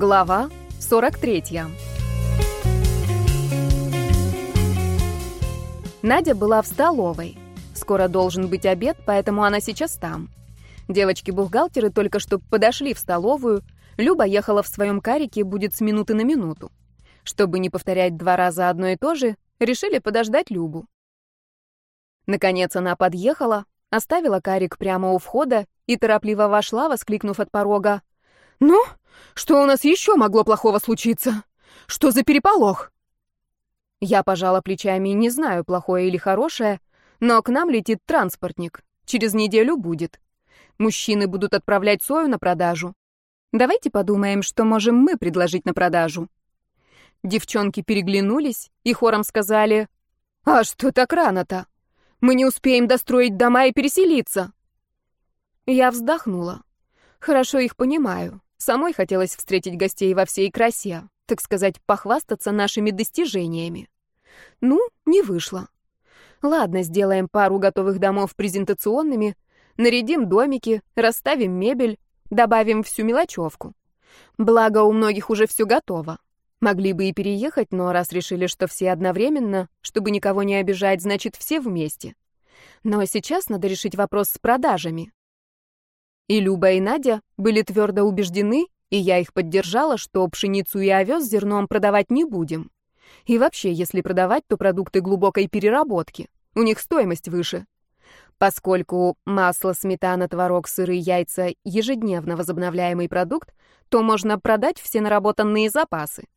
Глава 43. Надя была в столовой. Скоро должен быть обед, поэтому она сейчас там. Девочки-бухгалтеры только что подошли в столовую. Люба ехала в своем карике, будет с минуты на минуту. Чтобы не повторять два раза одно и то же, решили подождать Любу. Наконец она подъехала, оставила карик прямо у входа и торопливо вошла, воскликнув от порога. «Ну, что у нас еще могло плохого случиться? Что за переполох?» Я пожала плечами, не знаю, плохое или хорошее, но к нам летит транспортник. Через неделю будет. Мужчины будут отправлять сою на продажу. Давайте подумаем, что можем мы предложить на продажу. Девчонки переглянулись и хором сказали, «А что так рано-то? Мы не успеем достроить дома и переселиться». Я вздохнула. Хорошо их понимаю. Самой хотелось встретить гостей во всей красе, так сказать, похвастаться нашими достижениями. Ну, не вышло. Ладно, сделаем пару готовых домов презентационными, нарядим домики, расставим мебель, добавим всю мелочевку. Благо, у многих уже все готово. Могли бы и переехать, но раз решили, что все одновременно, чтобы никого не обижать, значит, все вместе. Но сейчас надо решить вопрос с продажами. И Люба, и Надя были твердо убеждены, и я их поддержала, что пшеницу и овес зерном продавать не будем. И вообще, если продавать, то продукты глубокой переработки. У них стоимость выше. Поскольку масло, сметана, творог, сыры, яйца — ежедневно возобновляемый продукт, то можно продать все наработанные запасы.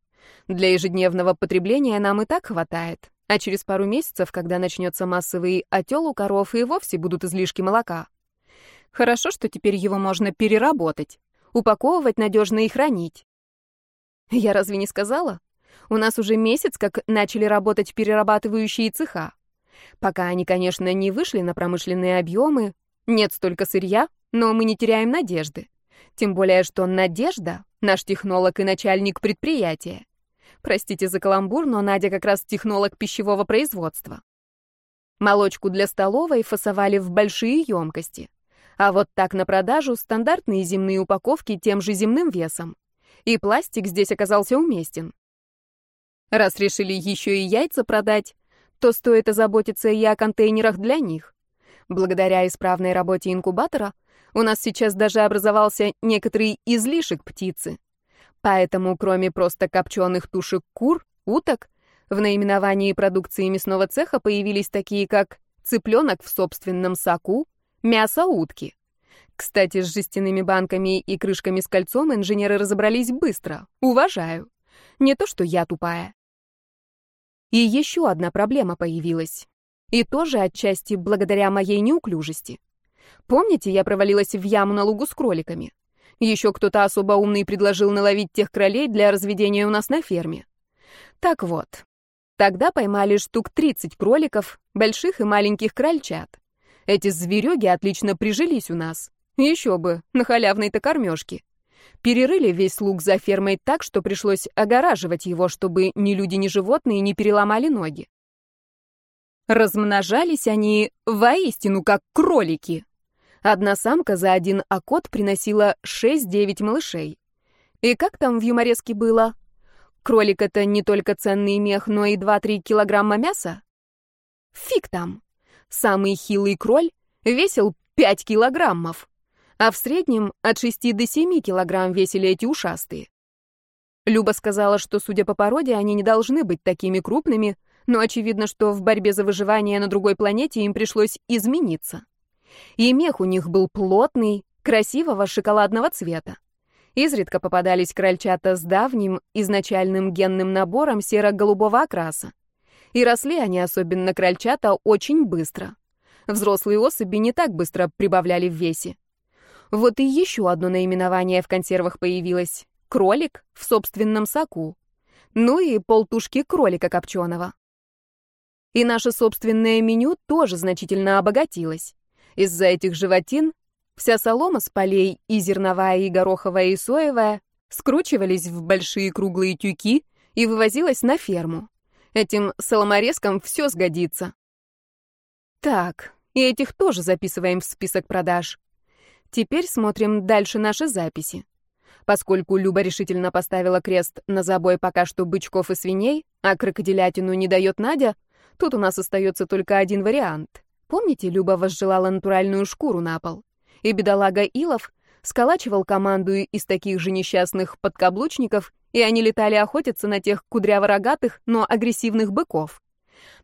Для ежедневного потребления нам и так хватает, а через пару месяцев, когда начнется массовый отел у коров, и вовсе будут излишки молока. Хорошо, что теперь его можно переработать, упаковывать надежно и хранить. Я разве не сказала? У нас уже месяц, как начали работать перерабатывающие цеха. Пока они, конечно, не вышли на промышленные объемы, нет столько сырья, но мы не теряем надежды. Тем более, что Надежда — наш технолог и начальник предприятия. Простите за каламбур, но Надя как раз технолог пищевого производства. Молочку для столовой фасовали в большие емкости. А вот так на продажу стандартные земные упаковки тем же земным весом. И пластик здесь оказался уместен. Раз решили еще и яйца продать, то стоит озаботиться и о контейнерах для них. Благодаря исправной работе инкубатора у нас сейчас даже образовался некоторый излишек птицы. Поэтому, кроме просто копченых тушек кур, уток, в наименовании продукции мясного цеха появились такие, как цыпленок в собственном соку, Мясо утки. Кстати, с жестяными банками и крышками с кольцом инженеры разобрались быстро. Уважаю. Не то, что я тупая. И еще одна проблема появилась. И тоже отчасти благодаря моей неуклюжести. Помните, я провалилась в яму на лугу с кроликами? Еще кто-то особо умный предложил наловить тех кролей для разведения у нас на ферме. Так вот, тогда поймали штук 30 кроликов, больших и маленьких крольчат. Эти зверюги отлично прижились у нас. Еще бы, на халявной-то кормежке. Перерыли весь луг за фермой так, что пришлось огораживать его, чтобы ни люди, ни животные не переломали ноги. Размножались они воистину как кролики. Одна самка за один окот приносила 6-9 малышей. И как там в юмореске было? Кролик — это не только ценный мех, но и 2-3 килограмма мяса? Фиг там. Самый хилый кроль весил 5 килограммов, а в среднем от 6 до 7 килограмм весили эти ушастые. Люба сказала, что, судя по породе, они не должны быть такими крупными, но очевидно, что в борьбе за выживание на другой планете им пришлось измениться. И мех у них был плотный, красивого шоколадного цвета. Изредка попадались крольчата с давним, изначальным генным набором серо-голубого окраса. И росли они, особенно крольчата, очень быстро. Взрослые особи не так быстро прибавляли в весе. Вот и еще одно наименование в консервах появилось. Кролик в собственном соку. Ну и полтушки кролика копченого. И наше собственное меню тоже значительно обогатилось. Из-за этих животин вся солома с полей, и зерновая, и гороховая, и соевая, скручивались в большие круглые тюки и вывозилась на ферму. Этим соломорезкам все сгодится. Так, и этих тоже записываем в список продаж. Теперь смотрим дальше наши записи. Поскольку Люба решительно поставила крест на забой пока что бычков и свиней, а крокодилятину не дает Надя, тут у нас остается только один вариант. Помните, Люба возжелала натуральную шкуру на пол? И бедолага Илов сколачивал команду из таких же несчастных подкаблучников, и они летали охотиться на тех кудряворогатых, но агрессивных быков.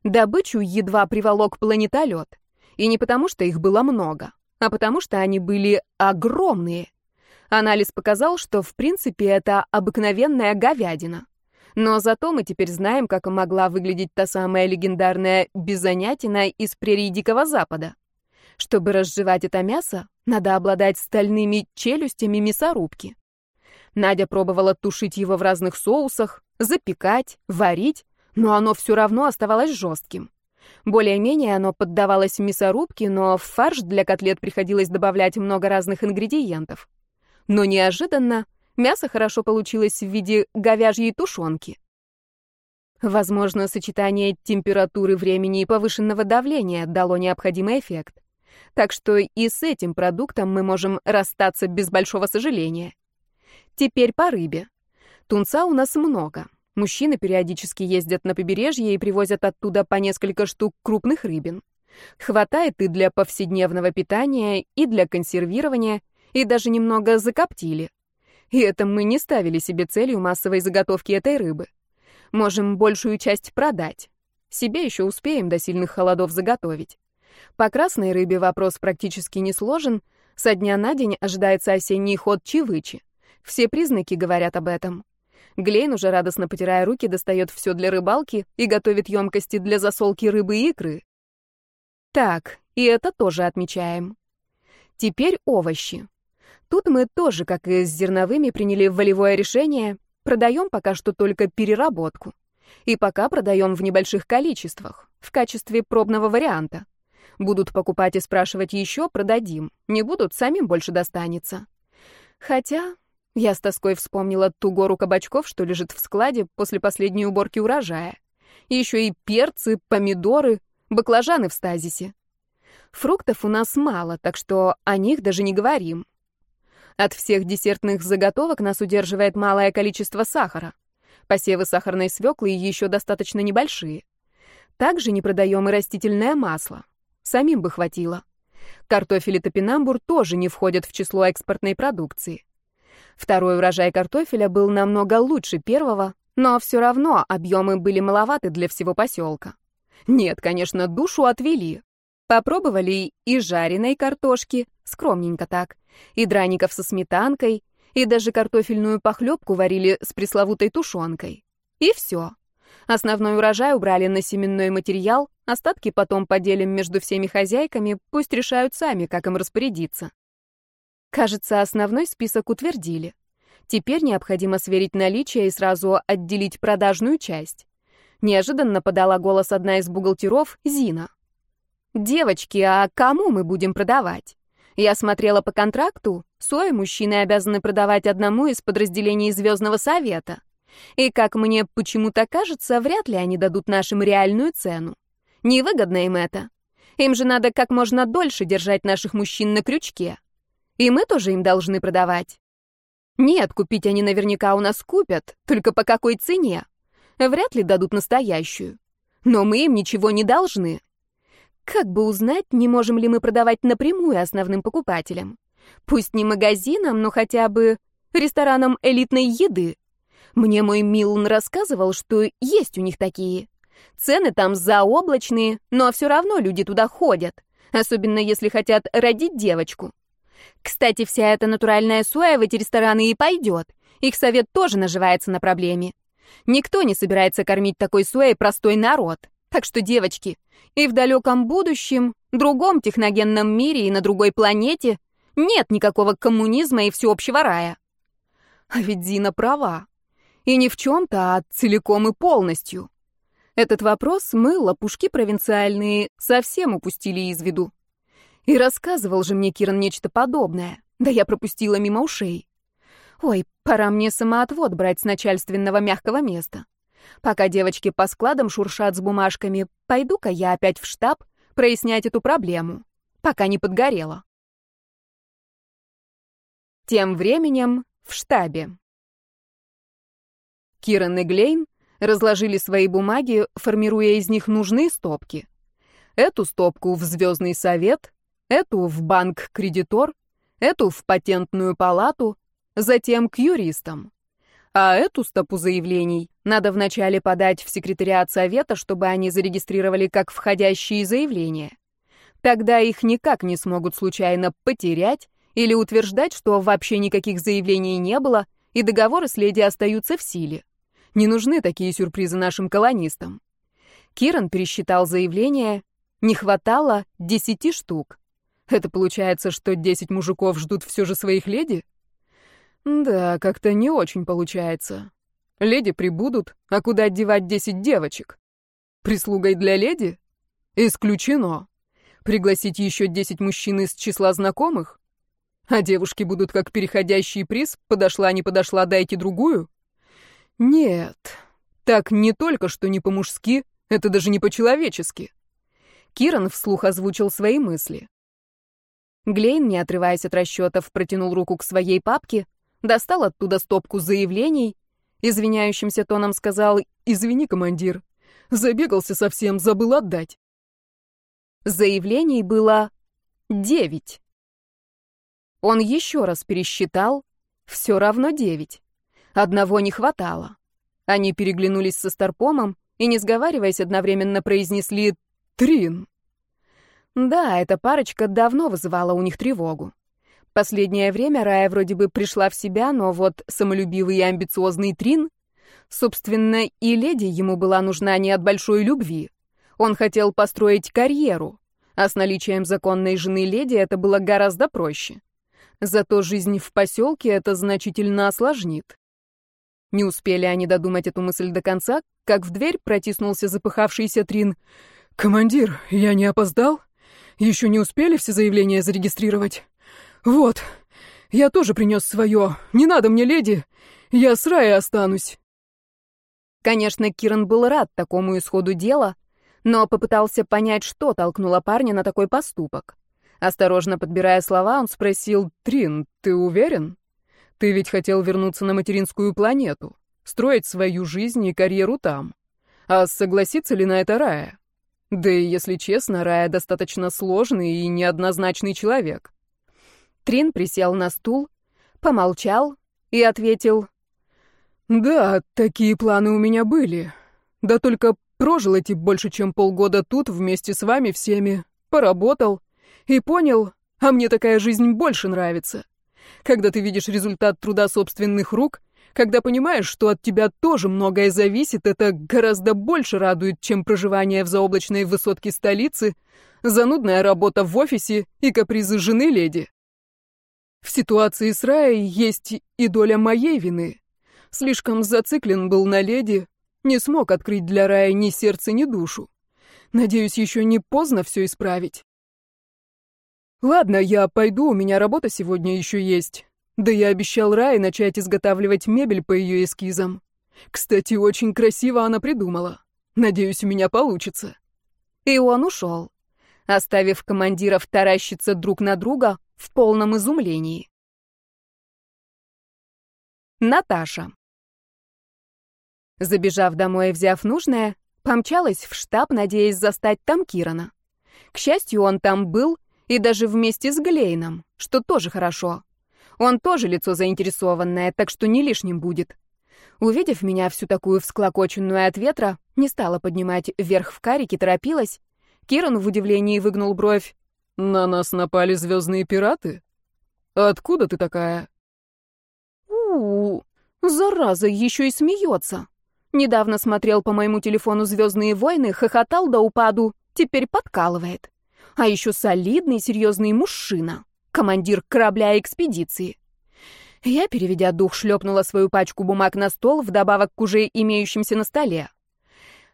Добычу едва приволок планетолет. И не потому, что их было много, а потому, что они были огромные. Анализ показал, что в принципе это обыкновенная говядина. Но зато мы теперь знаем, как могла выглядеть та самая легендарная бизонятина из прерий Дикого Запада. Чтобы разжевать это мясо, надо обладать стальными челюстями мясорубки. Надя пробовала тушить его в разных соусах, запекать, варить, но оно все равно оставалось жестким. Более-менее оно поддавалось мясорубке, но в фарш для котлет приходилось добавлять много разных ингредиентов. Но неожиданно мясо хорошо получилось в виде говяжьей тушенки. Возможно, сочетание температуры времени и повышенного давления дало необходимый эффект. Так что и с этим продуктом мы можем расстаться без большого сожаления. Теперь по рыбе. Тунца у нас много. Мужчины периодически ездят на побережье и привозят оттуда по несколько штук крупных рыбин. Хватает и для повседневного питания, и для консервирования, и даже немного закоптили. И это мы не ставили себе целью массовой заготовки этой рыбы. Можем большую часть продать. Себе еще успеем до сильных холодов заготовить. По красной рыбе вопрос практически не сложен. Со дня на день ожидается осенний ход чивычи. Все признаки говорят об этом. Глейн, уже радостно потирая руки, достает все для рыбалки и готовит емкости для засолки рыбы и икры. Так, и это тоже отмечаем. Теперь овощи. Тут мы тоже, как и с зерновыми, приняли волевое решение. Продаем пока что только переработку. И пока продаем в небольших количествах, в качестве пробного варианта. Будут покупать и спрашивать еще, продадим. Не будут, самим больше достанется. Хотя я с тоской вспомнила ту гору кабачков, что лежит в складе после последней уборки урожая. Еще и перцы, помидоры, баклажаны в стазисе. Фруктов у нас мало, так что о них даже не говорим. От всех десертных заготовок нас удерживает малое количество сахара. Посевы сахарной свеклы еще достаточно небольшие. Также не продаем и растительное масло. Самим бы хватило. Картофель и топинамбур тоже не входят в число экспортной продукции. Второй урожай картофеля был намного лучше первого, но все равно объемы были маловаты для всего поселка. Нет, конечно, душу отвели. Попробовали и жареной картошки, скромненько так, и драников со сметанкой, и даже картофельную похлебку варили с пресловутой тушенкой. И все. Основной урожай убрали на семенной материал, остатки потом поделим между всеми хозяйками, пусть решают сами, как им распорядиться. Кажется, основной список утвердили. Теперь необходимо сверить наличие и сразу отделить продажную часть. Неожиданно подала голос одна из бухгалтеров, Зина. «Девочки, а кому мы будем продавать? Я смотрела по контракту, сои мужчины обязаны продавать одному из подразделений Звездного Совета. И, как мне почему-то кажется, вряд ли они дадут нашим реальную цену. Невыгодно им это. Им же надо как можно дольше держать наших мужчин на крючке. И мы тоже им должны продавать. Нет, купить они наверняка у нас купят, только по какой цене? Вряд ли дадут настоящую. Но мы им ничего не должны. Как бы узнать, не можем ли мы продавать напрямую основным покупателям? Пусть не магазинам, но хотя бы ресторанам элитной еды. Мне мой Милн рассказывал, что есть у них такие. Цены там заоблачные, но все равно люди туда ходят, особенно если хотят родить девочку. Кстати, вся эта натуральная соя в эти рестораны и пойдет. Их совет тоже наживается на проблеме. Никто не собирается кормить такой соей простой народ. Так что, девочки, и в далеком будущем, другом техногенном мире и на другой планете нет никакого коммунизма и всеобщего рая. А ведь Зина права. И не в чем-то, а целиком и полностью. Этот вопрос мы, лопушки провинциальные, совсем упустили из виду. И рассказывал же мне Киран нечто подобное. Да я пропустила мимо ушей. Ой, пора мне самоотвод брать с начальственного мягкого места. Пока девочки по складам шуршат с бумажками, пойду-ка я опять в штаб прояснять эту проблему, пока не подгорело. Тем временем в штабе. Киран и Глейн разложили свои бумаги, формируя из них нужные стопки. Эту стопку в Звездный совет, эту в банк-кредитор, эту в патентную палату, затем к юристам. А эту стопу заявлений надо вначале подать в секретариат совета, чтобы они зарегистрировали как входящие заявления. Тогда их никак не смогут случайно потерять или утверждать, что вообще никаких заявлений не было, и договоры с леди остаются в силе. Не нужны такие сюрпризы нашим колонистам. Киран пересчитал заявления. Не хватало десяти штук. Это получается, что десять мужиков ждут все же своих леди? Да, как-то не очень получается. Леди прибудут, а куда девать десять девочек? Прислугой для леди? Исключено. Пригласить еще десять мужчин из числа знакомых? А девушки будут как переходящий приз, подошла, не подошла, дайте другую? Нет, так не только что не по-мужски, это даже не по-человечески. Киран вслух озвучил свои мысли. Глейн, не отрываясь от расчетов, протянул руку к своей папке, достал оттуда стопку заявлений, извиняющимся тоном сказал «Извини, командир, забегался совсем, забыл отдать». Заявлений было девять. Он еще раз пересчитал, все равно девять. Одного не хватало. Они переглянулись со Старпомом и, не сговариваясь, одновременно произнесли «Трин». Да, эта парочка давно вызывала у них тревогу. Последнее время Рая вроде бы пришла в себя, но вот самолюбивый и амбициозный Трин... Собственно, и леди ему была нужна не от большой любви. Он хотел построить карьеру, а с наличием законной жены леди это было гораздо проще. Зато жизнь в поселке это значительно осложнит. Не успели они додумать эту мысль до конца, как в дверь протиснулся запыхавшийся Трин. «Командир, я не опоздал? Еще не успели все заявления зарегистрировать? Вот, я тоже принес свое. Не надо мне, леди. Я с Раей останусь». Конечно, Киран был рад такому исходу дела, но попытался понять, что толкнуло парня на такой поступок. Осторожно подбирая слова, он спросил, «Трин, ты уверен?» Ты ведь хотел вернуться на материнскую планету, строить свою жизнь и карьеру там. А согласится ли на это Рая? Да и, если честно, Рая достаточно сложный и неоднозначный человек. Трин присел на стул, помолчал и ответил. «Да, такие планы у меня были. Да только прожил эти больше, чем полгода тут вместе с вами всеми, поработал и понял, а мне такая жизнь больше нравится когда ты видишь результат труда собственных рук, когда понимаешь, что от тебя тоже многое зависит, это гораздо больше радует, чем проживание в заоблачной высотке столицы, занудная работа в офисе и капризы жены леди. В ситуации с Раей есть и доля моей вины. Слишком зациклен был на леди, не смог открыть для Раи ни сердце, ни душу. Надеюсь, еще не поздно все исправить. Ладно, я пойду, у меня работа сегодня еще есть. Да я обещал Рае начать изготавливать мебель по ее эскизам. Кстати, очень красиво она придумала. Надеюсь, у меня получится. И он ушел, оставив командиров таращиться друг на друга в полном изумлении. Наташа. Забежав домой и взяв нужное, помчалась в штаб, надеясь застать там Кирана. К счастью, он там был и даже вместе с Глейном, что тоже хорошо. Он тоже лицо заинтересованное, так что не лишним будет. Увидев меня всю такую всклокоченную от ветра, не стала поднимать вверх в карике, торопилась. Киран в удивлении выгнул бровь. «На нас напали звездные пираты? Откуда ты такая?» у, -у, -у зараза, еще и смеется. Недавно смотрел по моему телефону «Звездные войны», хохотал до упаду, теперь подкалывает а еще солидный серьезный мужчина, командир корабля экспедиции. Я, переведя дух, шлепнула свою пачку бумаг на стол, вдобавок к уже имеющимся на столе.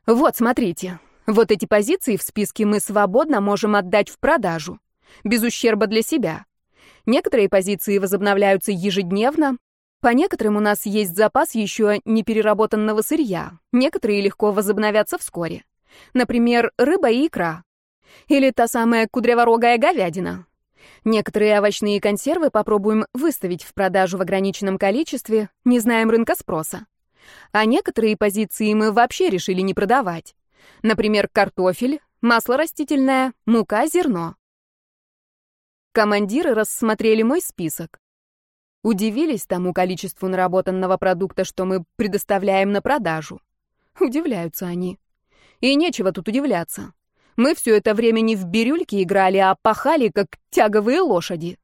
Вот, смотрите, вот эти позиции в списке мы свободно можем отдать в продажу, без ущерба для себя. Некоторые позиции возобновляются ежедневно, по некоторым у нас есть запас еще непереработанного сырья, некоторые легко возобновятся вскоре. Например, рыба и икра. Или та самая кудряворогая говядина. Некоторые овощные консервы попробуем выставить в продажу в ограниченном количестве, не знаем рынка спроса. А некоторые позиции мы вообще решили не продавать. Например, картофель, масло растительное, мука, зерно. Командиры рассмотрели мой список. Удивились тому количеству наработанного продукта, что мы предоставляем на продажу. Удивляются они. И нечего тут удивляться. Мы все это время не в бирюльке играли, а пахали, как тяговые лошади.